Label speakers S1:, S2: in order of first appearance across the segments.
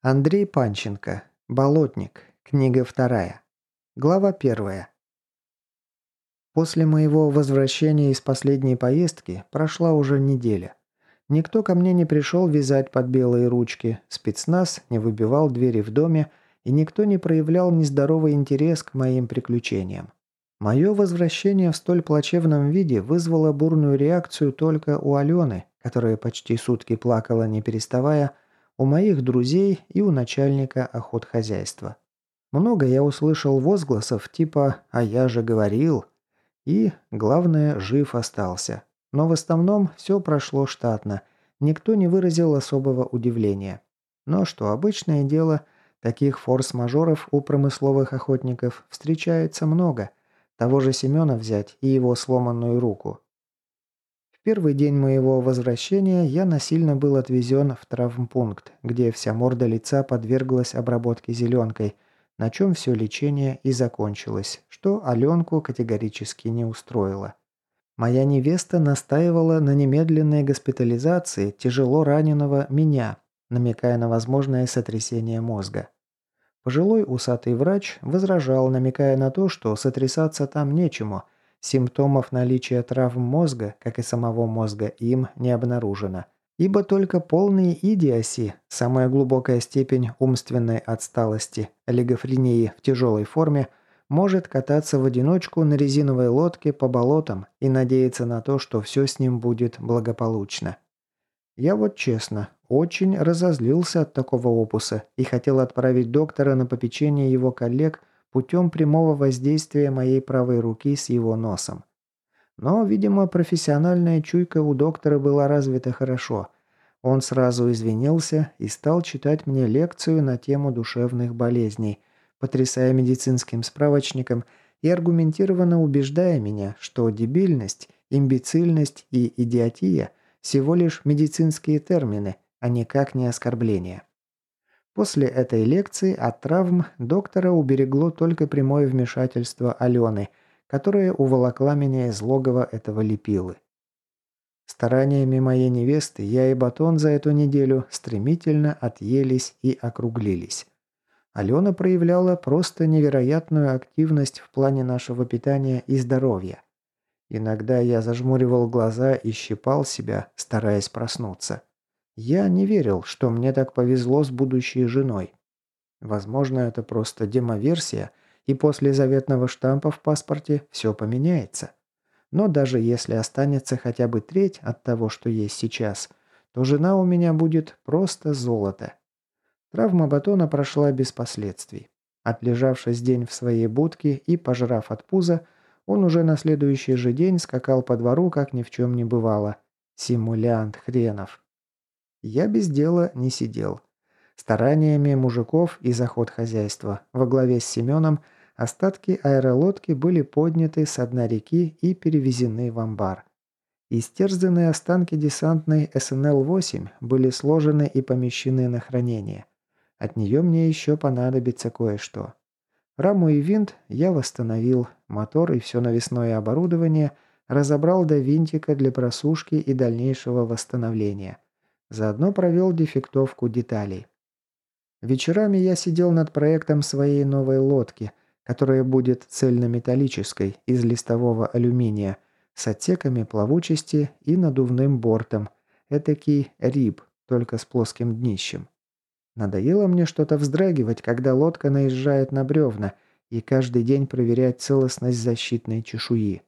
S1: Андрей Панченко. Болотник. Книга вторая. Глава первая. После моего возвращения из последней поездки прошла уже неделя. Никто ко мне не пришел вязать под белые ручки, спецназ не выбивал двери в доме, и никто не проявлял нездоровый интерес к моим приключениям. Мое возвращение в столь плачевном виде вызвало бурную реакцию только у Алены, которая почти сутки плакала не переставая, у моих друзей и у начальника охотхозяйства. Много я услышал возгласов типа «а я же говорил» и, главное, жив остался. Но в основном все прошло штатно, никто не выразил особого удивления. Но что обычное дело, таких форс-мажоров у промысловых охотников встречается много. Того же Семена взять и его сломанную руку первый день моего возвращения я насильно был отвезен в травмпункт, где вся морда лица подверглась обработке зеленкой, на чем все лечение и закончилось, что Аленку категорически не устроило. Моя невеста настаивала на немедленной госпитализации тяжело раненого меня, намекая на возможное сотрясение мозга. Пожилой усатый врач возражал, намекая на то, что сотрясаться там нечему – Симптомов наличия травм мозга, как и самого мозга, им не обнаружено. Ибо только полный идиоси, самая глубокая степень умственной отсталости, олигофрении в тяжелой форме, может кататься в одиночку на резиновой лодке по болотам и надеяться на то, что все с ним будет благополучно. Я вот честно, очень разозлился от такого опуса и хотел отправить доктора на попечение его коллег путем прямого воздействия моей правой руки с его носом. Но, видимо, профессиональная чуйка у доктора была развита хорошо. Он сразу извинился и стал читать мне лекцию на тему душевных болезней, потрясая медицинским справочником и аргументированно убеждая меня, что дебильность, имбецильность и идиотия – всего лишь медицинские термины, а никак не оскорбления. После этой лекции от травм доктора уберегло только прямое вмешательство Алены, которая уволокла меня из логова этого лепилы. Стараниями моей невесты я и батон за эту неделю стремительно отъелись и округлились. Алена проявляла просто невероятную активность в плане нашего питания и здоровья. Иногда я зажмуривал глаза и щипал себя, стараясь проснуться. Я не верил, что мне так повезло с будущей женой. Возможно, это просто демоверсия, и после заветного штампа в паспорте все поменяется. Но даже если останется хотя бы треть от того, что есть сейчас, то жена у меня будет просто золото. Травма батона прошла без последствий. Отлежавшись день в своей будке и пожрав от пуза, он уже на следующий же день скакал по двору, как ни в чем не бывало. Симулянт хренов. Я без дела не сидел. Стараниями мужиков и заход хозяйства во главе с Семеном остатки аэролодки были подняты с дна реки и перевезены в амбар. Истерзанные останки десантной СНЛ-8 были сложены и помещены на хранение. От нее мне еще понадобится кое-что. Раму и винт я восстановил, мотор и все навесное оборудование разобрал до винтика для просушки и дальнейшего восстановления – Заодно провел дефектовку деталей. Вечерами я сидел над проектом своей новой лодки, которая будет цельнометаллической, из листового алюминия, с отсеками плавучести и надувным бортом. Этакий риб, только с плоским днищем. Надоело мне что-то вздрагивать, когда лодка наезжает на бревна, и каждый день проверять целостность защитной чешуи.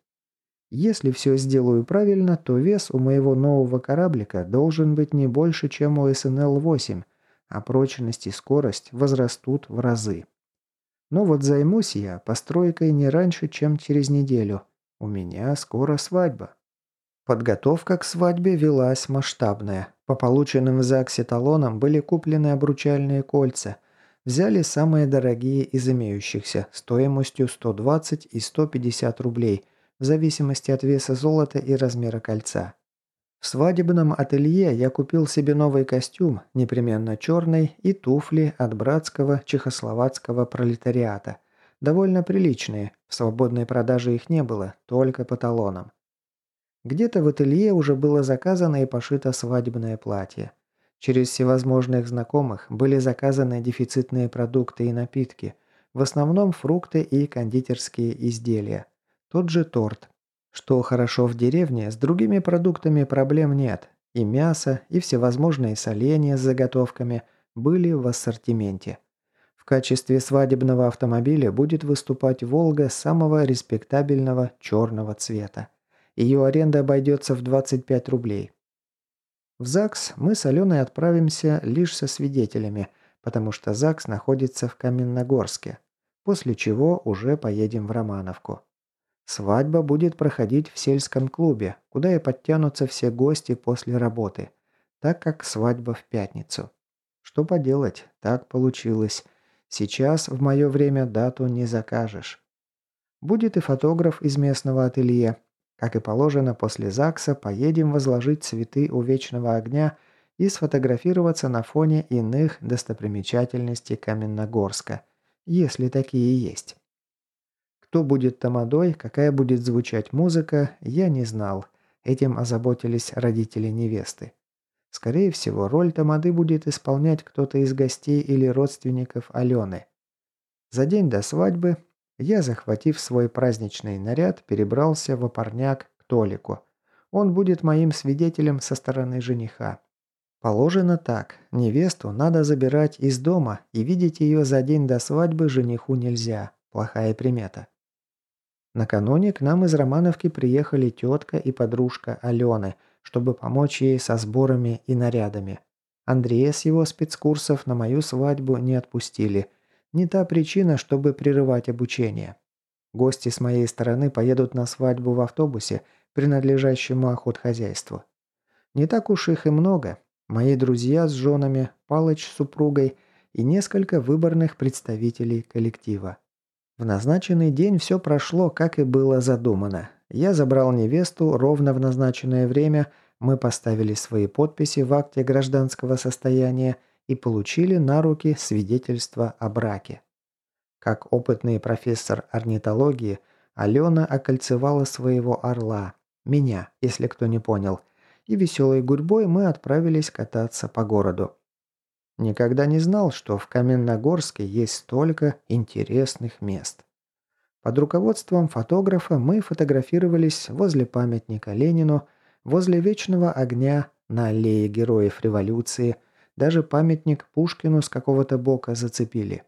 S1: Если все сделаю правильно, то вес у моего нового кораблика должен быть не больше, чем у СНЛ-8, а прочность и скорость возрастут в разы. Но вот займусь я постройкой не раньше, чем через неделю. У меня скоро свадьба. Подготовка к свадьбе велась масштабная. По полученным в ЗАГСе талонам были куплены обручальные кольца. Взяли самые дорогие из имеющихся, стоимостью 120 и 150 рублей – в зависимости от веса золота и размера кольца. В свадебном ателье я купил себе новый костюм, непременно черный, и туфли от братского чехословацкого пролетариата. Довольно приличные, в свободной продаже их не было, только по талонам. Где-то в ателье уже было заказано и пошито свадебное платье. Через всевозможных знакомых были заказаны дефицитные продукты и напитки, в основном фрукты и кондитерские изделия. Тот же торт. Что хорошо в деревне, с другими продуктами проблем нет. И мясо, и всевозможные соленья с заготовками были в ассортименте. В качестве свадебного автомобиля будет выступать «Волга» самого респектабельного черного цвета. Ее аренда обойдется в 25 рублей. В ЗАГС мы с Аленой отправимся лишь со свидетелями, потому что ЗАГС находится в Каменногорске, после чего уже поедем в Романовку. Свадьба будет проходить в сельском клубе, куда и подтянутся все гости после работы, так как свадьба в пятницу. Что поделать, так получилось. Сейчас, в мое время, дату не закажешь. Будет и фотограф из местного ателье. Как и положено, после ЗАГСа поедем возложить цветы у вечного огня и сфотографироваться на фоне иных достопримечательностей Каменногорска, если такие есть. Кто будет тамадой, какая будет звучать музыка, я не знал. Этим озаботились родители невесты. Скорее всего, роль Тамады будет исполнять кто-то из гостей или родственников Алены. За день до свадьбы я, захватив свой праздничный наряд, перебрался в опорняк к Толику. Он будет моим свидетелем со стороны жениха. Положено так. Невесту надо забирать из дома, и видеть ее за день до свадьбы жениху нельзя. Плохая примета. Накануне к нам из Романовки приехали тетка и подружка Алены – чтобы помочь ей со сборами и нарядами. Андрея с его спецкурсов на мою свадьбу не отпустили. Не та причина, чтобы прерывать обучение. Гости с моей стороны поедут на свадьбу в автобусе, принадлежащему охотхозяйству. Не так уж их и много. Мои друзья с женами, Палыч с супругой и несколько выборных представителей коллектива. В назначенный день все прошло, как и было задумано. Я забрал невесту ровно в назначенное время, мы поставили свои подписи в акте гражданского состояния и получили на руки свидетельство о браке. Как опытный профессор орнитологии, Алена окольцевала своего орла, меня, если кто не понял, и веселой гурьбой мы отправились кататься по городу. Никогда не знал, что в Каменногорске есть столько интересных мест. Под руководством фотографа мы фотографировались возле памятника Ленину, возле Вечного огня, на аллее Героев Революции, даже памятник Пушкину с какого-то бока зацепили.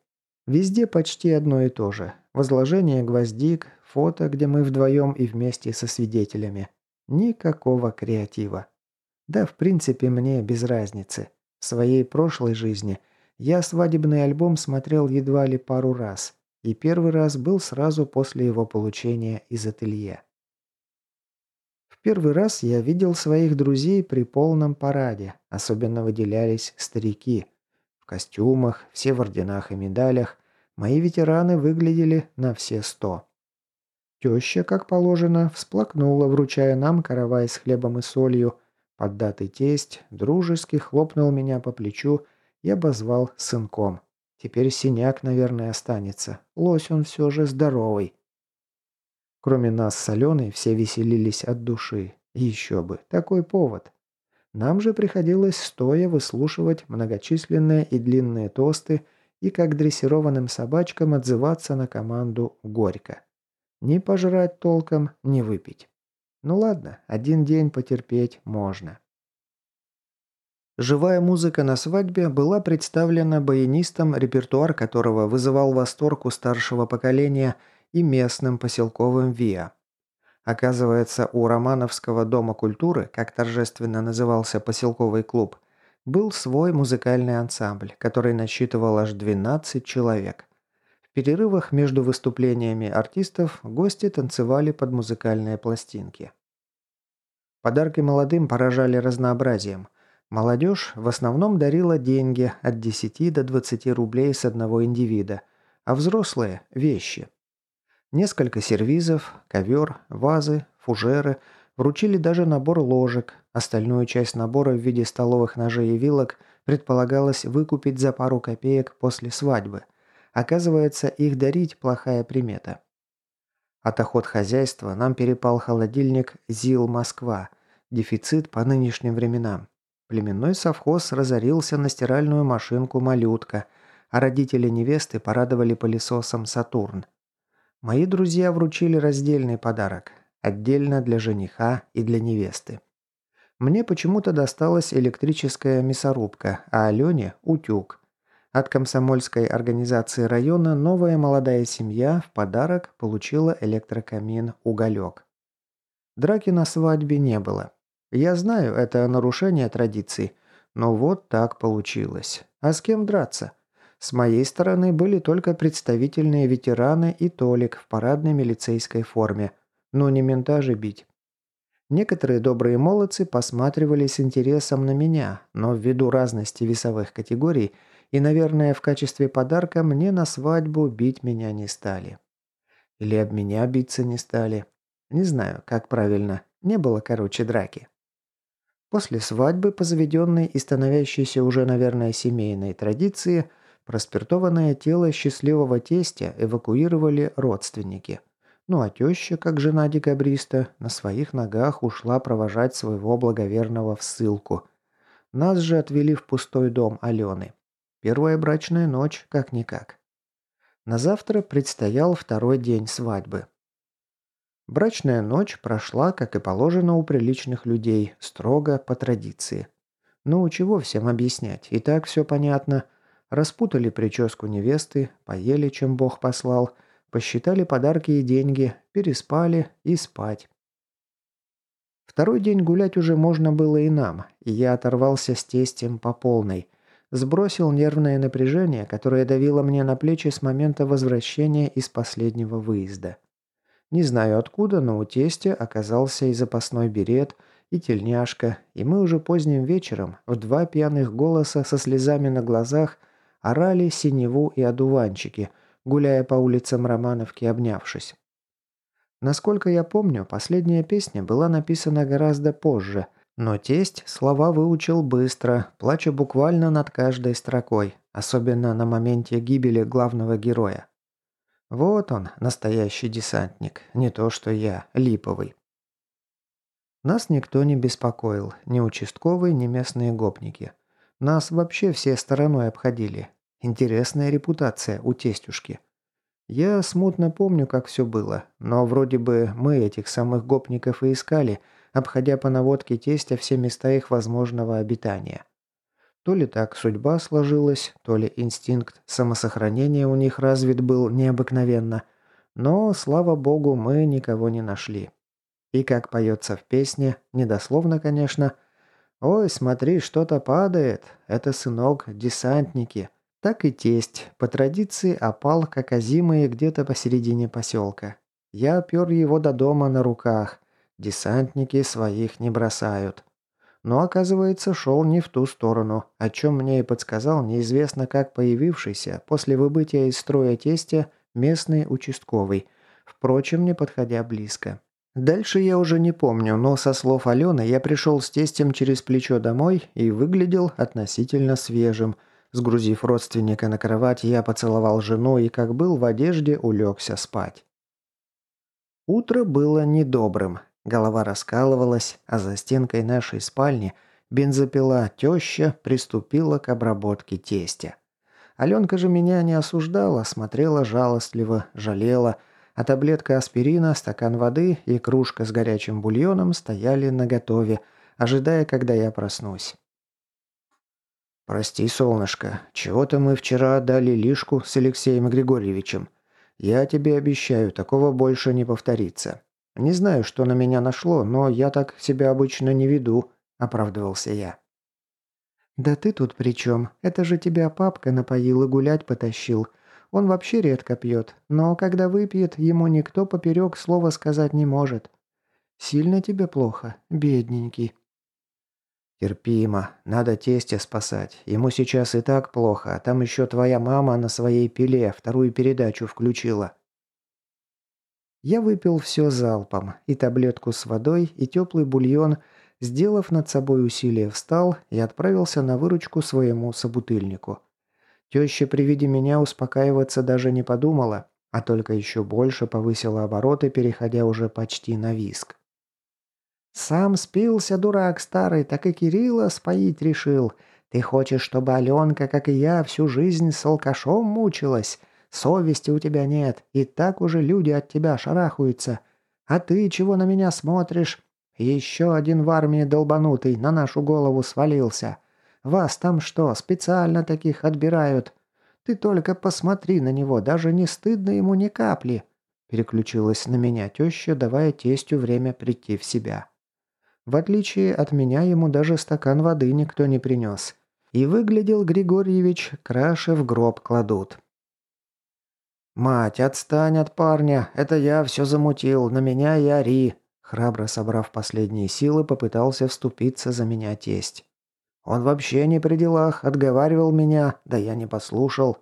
S1: Везде почти одно и то же. Возложение гвоздик, фото, где мы вдвоем и вместе со свидетелями. Никакого креатива. Да, в принципе, мне без разницы. Своей прошлой жизни я свадебный альбом смотрел едва ли пару раз – и первый раз был сразу после его получения из ателье. В первый раз я видел своих друзей при полном параде, особенно выделялись старики. В костюмах, все в орденах и медалях, мои ветераны выглядели на все сто. Теща, как положено, всплакнула, вручая нам каравай с хлебом и солью. Поддатый тесть дружески хлопнул меня по плечу и обозвал сынком. Теперь синяк, наверное, останется. Лось он все же здоровый. Кроме нас с Аленой, все веселились от души. Еще бы, такой повод. Нам же приходилось стоя выслушивать многочисленные и длинные тосты и как дрессированным собачкам отзываться на команду «Горько». Ни пожрать толком, ни выпить. Ну ладно, один день потерпеть можно. Живая музыка на свадьбе была представлена баянистом, репертуар которого вызывал восторг у старшего поколения и местным поселковым ВИА. Оказывается, у Романовского дома культуры, как торжественно назывался поселковый клуб, был свой музыкальный ансамбль, который насчитывал аж 12 человек. Перерывах между выступлениями артистов гости танцевали под музыкальные пластинки. Подарки молодым поражали разнообразием – Молодежь в основном дарила деньги от 10 до 20 рублей с одного индивида, а взрослые – вещи. Несколько сервизов, ковер, вазы, фужеры, вручили даже набор ложек, остальную часть набора в виде столовых ножей и вилок предполагалось выкупить за пару копеек после свадьбы. Оказывается, их дарить – плохая примета. От охот хозяйства нам перепал холодильник «ЗИЛ Москва», дефицит по нынешним временам. Племенной совхоз разорился на стиральную машинку «Малютка», а родители невесты порадовали пылесосом «Сатурн». Мои друзья вручили раздельный подарок, отдельно для жениха и для невесты. Мне почему-то досталась электрическая мясорубка, а Алене – утюг. От комсомольской организации района новая молодая семья в подарок получила электрокамин «Уголек». Драки на свадьбе не было. Я знаю, это нарушение традиций, но вот так получилось. А с кем драться? С моей стороны были только представительные ветераны и Толик в парадной милицейской форме. Но не мента же бить. Некоторые добрые молодцы посматривали с интересом на меня, но ввиду разности весовых категорий и, наверное, в качестве подарка мне на свадьбу бить меня не стали. Или об меня биться не стали. Не знаю, как правильно. Не было, короче, драки. После свадьбы, по заведенной и становящейся уже, наверное, семейной традиции, проспиртованное тело счастливого тестя эвакуировали родственники – ну а теща, как жена декабриста, на своих ногах ушла провожать своего благоверного в ссылку. Нас же отвели в пустой дом Алены. Первая брачная ночь, как-никак. На завтра предстоял второй день свадьбы. Брачная ночь прошла, как и положено у приличных людей, строго по традиции. Ну, чего всем объяснять, и так все понятно. Распутали прическу невесты, поели, чем Бог послал – Посчитали подарки и деньги, переспали и спать. Второй день гулять уже можно было и нам, и я оторвался с тестем по полной. Сбросил нервное напряжение, которое давило мне на плечи с момента возвращения из последнего выезда. Не знаю откуда, но у тестя оказался и запасной берет, и тельняшка, и мы уже поздним вечером в два пьяных голоса со слезами на глазах орали синеву и одуванчики – гуляя по улицам Романовки, обнявшись. Насколько я помню, последняя песня была написана гораздо позже, но тесть слова выучил быстро, плача буквально над каждой строкой, особенно на моменте гибели главного героя. Вот он, настоящий десантник, не то что я, липовый. Нас никто не беспокоил, ни участковые, ни местные гопники. Нас вообще все стороной обходили, Интересная репутация у тестюшки. Я смутно помню, как все было, но вроде бы мы этих самых гопников и искали, обходя по наводке тестя все места их возможного обитания. То ли так судьба сложилась, то ли инстинкт самосохранения у них развит был необыкновенно, но, слава богу, мы никого не нашли. И как поется в песне, недословно, конечно, «Ой, смотри, что-то падает, это, сынок, десантники», так и тесть, по традиции, опал, как озимые, где-то посередине поселка. Я пер его до дома на руках. Десантники своих не бросают. Но, оказывается, шел не в ту сторону, о чем мне и подсказал неизвестно как появившийся после выбытия из строя тестя местный участковый, впрочем, не подходя близко. Дальше я уже не помню, но со слов Алены я пришел с тестем через плечо домой и выглядел относительно свежим – Сгрузив родственника на кровать, я поцеловал жену и, как был в одежде, улегся спать. Утро было недобрым. Голова раскалывалась, а за стенкой нашей спальни бензопила теща приступила к обработке тестя. Аленка же меня не осуждала, смотрела жалостливо, жалела, а таблетка аспирина, стакан воды и кружка с горячим бульоном стояли наготове, ожидая, когда я проснусь. «Прости, солнышко, чего-то мы вчера отдали лишку с Алексеем Григорьевичем. Я тебе обещаю, такого больше не повторится. Не знаю, что на меня нашло, но я так себя обычно не веду», – оправдывался я. «Да ты тут при чем? Это же тебя папка напоил и гулять потащил. Он вообще редко пьет, но когда выпьет, ему никто поперек слова сказать не может. Сильно тебе плохо, бедненький». «Терпимо. Надо тестя спасать. Ему сейчас и так плохо, а там еще твоя мама на своей пиле вторую передачу включила». Я выпил все залпом, и таблетку с водой, и теплый бульон, сделав над собой усилие, встал и отправился на выручку своему собутыльнику. Теща при виде меня успокаиваться даже не подумала, а только еще больше повысила обороты, переходя уже почти на виск. Сам спился, дурак старый, так и Кирилла споить решил. Ты хочешь, чтобы Аленка, как и я, всю жизнь с алкашом мучилась? Совести у тебя нет, и так уже люди от тебя шарахаются. А ты чего на меня смотришь? Еще один в армии долбанутый на нашу голову свалился. Вас там что, специально таких отбирают? Ты только посмотри на него, даже не стыдно ему ни капли. Переключилась на меня теща, давая тестю время прийти в себя. В отличие от меня, ему даже стакан воды никто не принес. И выглядел Григорьевич краше в гроб кладут. «Мать, отстань от парня! Это я все замутил, на меня и ори!» Храбро собрав последние силы, попытался вступиться за меня тесть. «Он вообще не при делах, отговаривал меня, да я не послушал».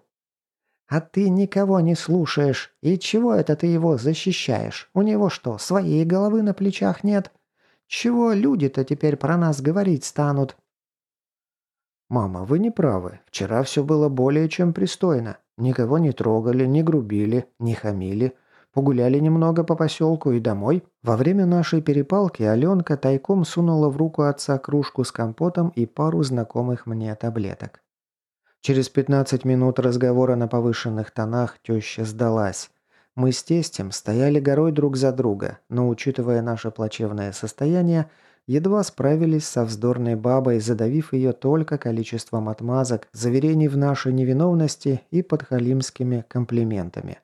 S1: «А ты никого не слушаешь. И чего это ты его защищаешь? У него что, своей головы на плечах нет?» Чего люди-то теперь про нас говорить станут?» «Мама, вы не правы. Вчера все было более чем пристойно. Никого не трогали, не грубили, не хамили. Погуляли немного по поселку и домой. Во время нашей перепалки Аленка тайком сунула в руку отца кружку с компотом и пару знакомых мне таблеток. Через 15 минут разговора на повышенных тонах теща сдалась. Мы с тестем стояли горой друг за друга, но, учитывая наше плачевное состояние, едва справились со вздорной бабой, задавив ее только количеством отмазок, заверений в нашей невиновности и подхалимскими комплиментами.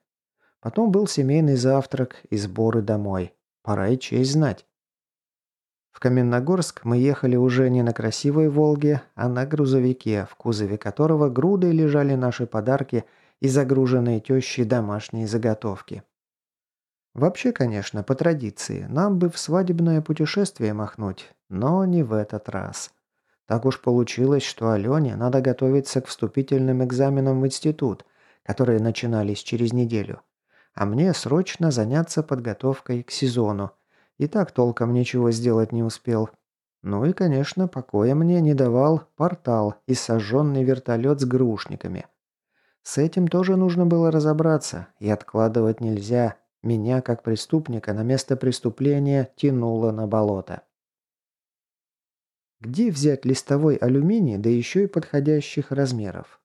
S1: Потом был семейный завтрак и сборы домой. Пора и честь знать. В Каменногорск мы ехали уже не на красивой «Волге», а на грузовике, в кузове которого грудой лежали наши подарки – и загруженные тещей домашние заготовки. Вообще, конечно, по традиции, нам бы в свадебное путешествие махнуть, но не в этот раз. Так уж получилось, что Алене надо готовиться к вступительным экзаменам в институт, которые начинались через неделю. А мне срочно заняться подготовкой к сезону. И так толком ничего сделать не успел. Ну и, конечно, покоя мне не давал портал и сожженный вертолет с грушниками – с этим тоже нужно было разобраться, и откладывать нельзя. Меня, как преступника, на место преступления тянуло на болото. Где взять листовой алюминий, да еще и подходящих размеров?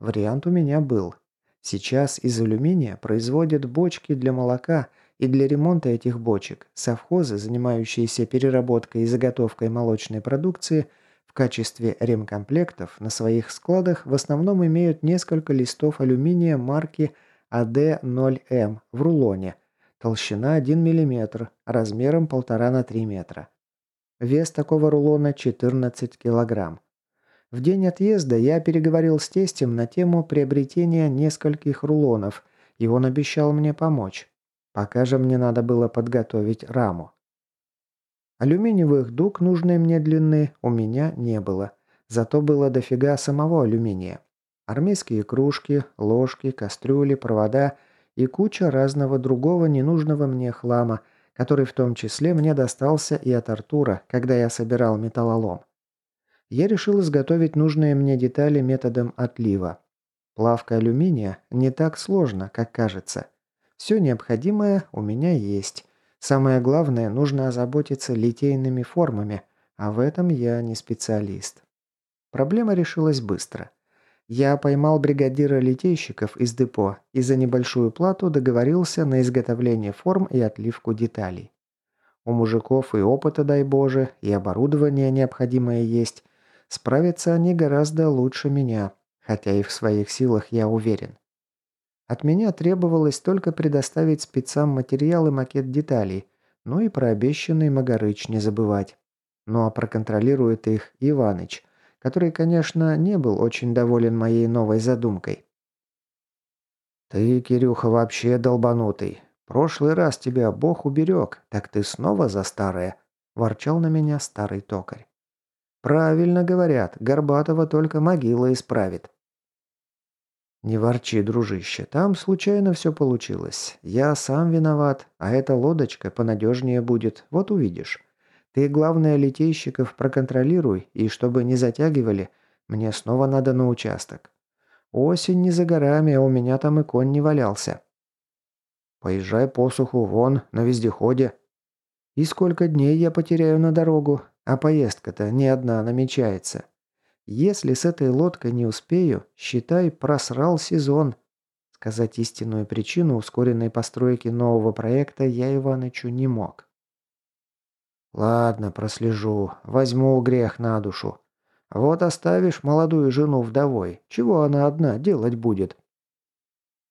S1: Вариант у меня был. Сейчас из алюминия производят бочки для молока, и для ремонта этих бочек совхозы, занимающиеся переработкой и заготовкой молочной продукции – качестве ремкомплектов на своих складах в основном имеют несколько листов алюминия марки АД-0М в рулоне, толщина 1 мм, размером 1,5 на 3 метра. Вес такого рулона 14 кг. В день отъезда я переговорил с тестем на тему приобретения нескольких рулонов, и он обещал мне помочь. Пока же мне надо было подготовить раму. Алюминиевых дуг нужной мне длины у меня не было. Зато было дофига самого алюминия. Армейские кружки, ложки, кастрюли, провода и куча разного другого ненужного мне хлама, который в том числе мне достался и от Артура, когда я собирал металлолом. Я решил изготовить нужные мне детали методом отлива. Плавка алюминия не так сложно, как кажется. Все необходимое у меня есть. Самое главное, нужно озаботиться литейными формами, а в этом я не специалист. Проблема решилась быстро. Я поймал бригадира литейщиков из депо и за небольшую плату договорился на изготовление форм и отливку деталей. У мужиков и опыта, дай боже, и оборудование необходимое есть. Справятся они гораздо лучше меня, хотя и в своих силах я уверен. От меня требовалось только предоставить спецам материал и макет деталей, ну и про обещанный Магарыч не забывать. Ну а проконтролирует их Иваныч, который, конечно, не был очень доволен моей новой задумкой. «Ты, Кирюха, вообще долбанутый. Прошлый раз тебя Бог уберег, так ты снова за старое», – ворчал на меня старый токарь. «Правильно говорят, Горбатова только могила исправит». «Не ворчи, дружище, там случайно все получилось. Я сам виноват, а эта лодочка понадежнее будет, вот увидишь. Ты, главное, литейщиков проконтролируй, и чтобы не затягивали, мне снова надо на участок. Осень не за горами, а у меня там и конь не валялся». «Поезжай посуху вон, на вездеходе». И сколько дней я потеряю на дорогу, а поездка-то не одна намечается. Если с этой лодкой не успею, считай, просрал сезон. Сказать истинную причину ускоренной постройки нового проекта я Иванычу не мог. Ладно, прослежу, возьму грех на душу. Вот оставишь молодую жену вдовой, чего она одна делать будет?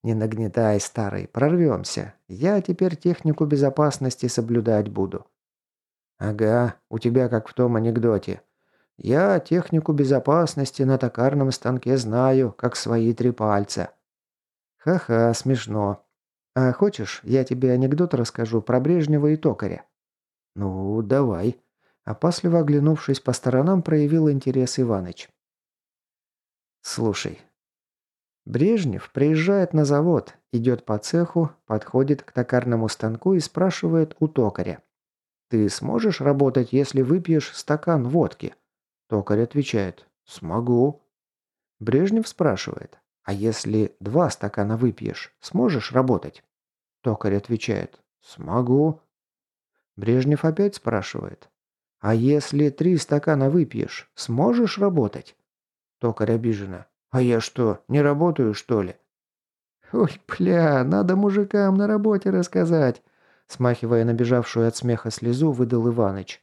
S1: Не нагнетай, старый, прорвемся. Я теперь технику безопасности соблюдать буду. Ага, у тебя как в том анекдоте. Я технику безопасности на токарном станке знаю, как свои три пальца. Ха-ха, смешно. А хочешь, я тебе анекдот расскажу про Брежнева и токаря? Ну, давай. Опасливо оглянувшись по сторонам, проявил интерес Иваныч. Слушай, Брежнев приезжает на завод, идет по цеху, подходит к токарному станку и спрашивает у токаря. «Ты сможешь работать, если выпьешь стакан водки?» Токарь отвечает. «Смогу». Брежнев спрашивает. «А если два стакана выпьешь, сможешь работать?» Токарь отвечает. «Смогу». Брежнев опять спрашивает. «А если три стакана выпьешь, сможешь работать?» Токарь обиженно. «А я что, не работаю, что ли?» «Ой, бля, надо мужикам на работе рассказать!» Смахивая набежавшую от смеха слезу, выдал Иваныч.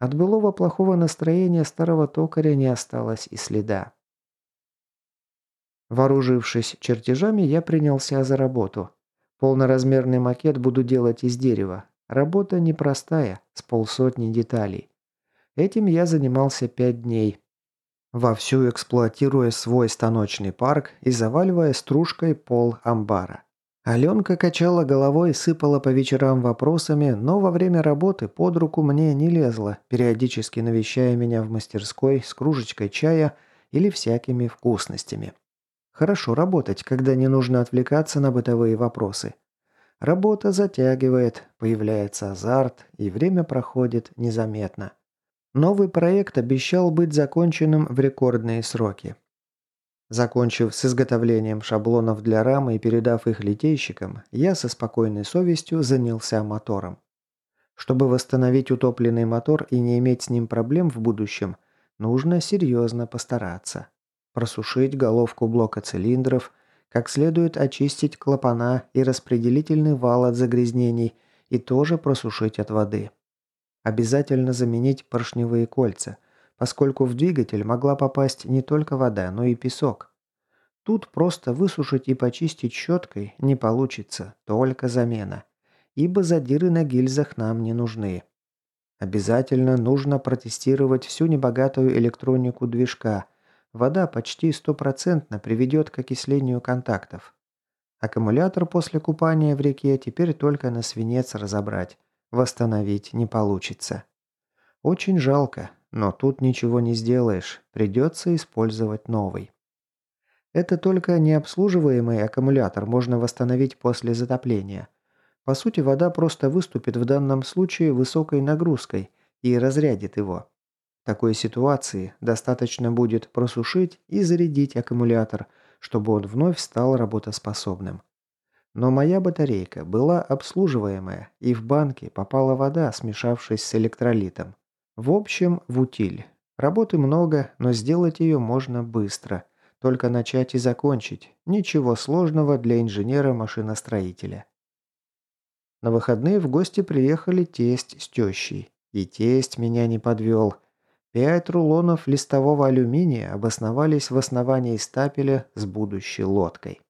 S1: От былого плохого настроения старого токаря не осталось и следа. Вооружившись чертежами, я принялся за работу. Полноразмерный макет буду делать из дерева. Работа непростая, с полсотни деталей. Этим я занимался пять дней, вовсю эксплуатируя свой станочный парк и заваливая стружкой пол амбара. Аленка качала головой и сыпала по вечерам вопросами, но во время работы под руку мне не лезла, периодически навещая меня в мастерской с кружечкой чая или всякими вкусностями. Хорошо работать, когда не нужно отвлекаться на бытовые вопросы. Работа затягивает, появляется азарт, и время проходит незаметно. Новый проект обещал быть законченным в рекордные сроки. Закончив с изготовлением шаблонов для рамы и передав их литейщикам, я со спокойной совестью занялся мотором. Чтобы восстановить утопленный мотор и не иметь с ним проблем в будущем, нужно серьезно постараться. Просушить головку блока цилиндров, как следует очистить клапана и распределительный вал от загрязнений и тоже просушить от воды. Обязательно заменить поршневые кольца, поскольку в двигатель могла попасть не только вода, но и песок. Тут просто высушить и почистить щеткой не получится, только замена. Ибо задиры на гильзах нам не нужны. Обязательно нужно протестировать всю небогатую электронику движка. Вода почти стопроцентно приведет к окислению контактов. Аккумулятор после купания в реке теперь только на свинец разобрать. Восстановить не получится. Очень жалко, но тут ничего не сделаешь, придется использовать новый. Это только необслуживаемый аккумулятор можно восстановить после затопления. По сути, вода просто выступит в данном случае высокой нагрузкой и разрядит его. Такой ситуации достаточно будет просушить и зарядить аккумулятор, чтобы он вновь стал работоспособным. Но моя батарейка была обслуживаемая, и в банке попала вода, смешавшись с электролитом. В общем, в утиль. Работы много, но сделать ее можно быстро. Только начать и закончить. Ничего сложного для инженера-машиностроителя. На выходные в гости приехали тесть с тещей. И тесть меня не подвел. Пять рулонов листового алюминия обосновались в основании стапеля с будущей лодкой.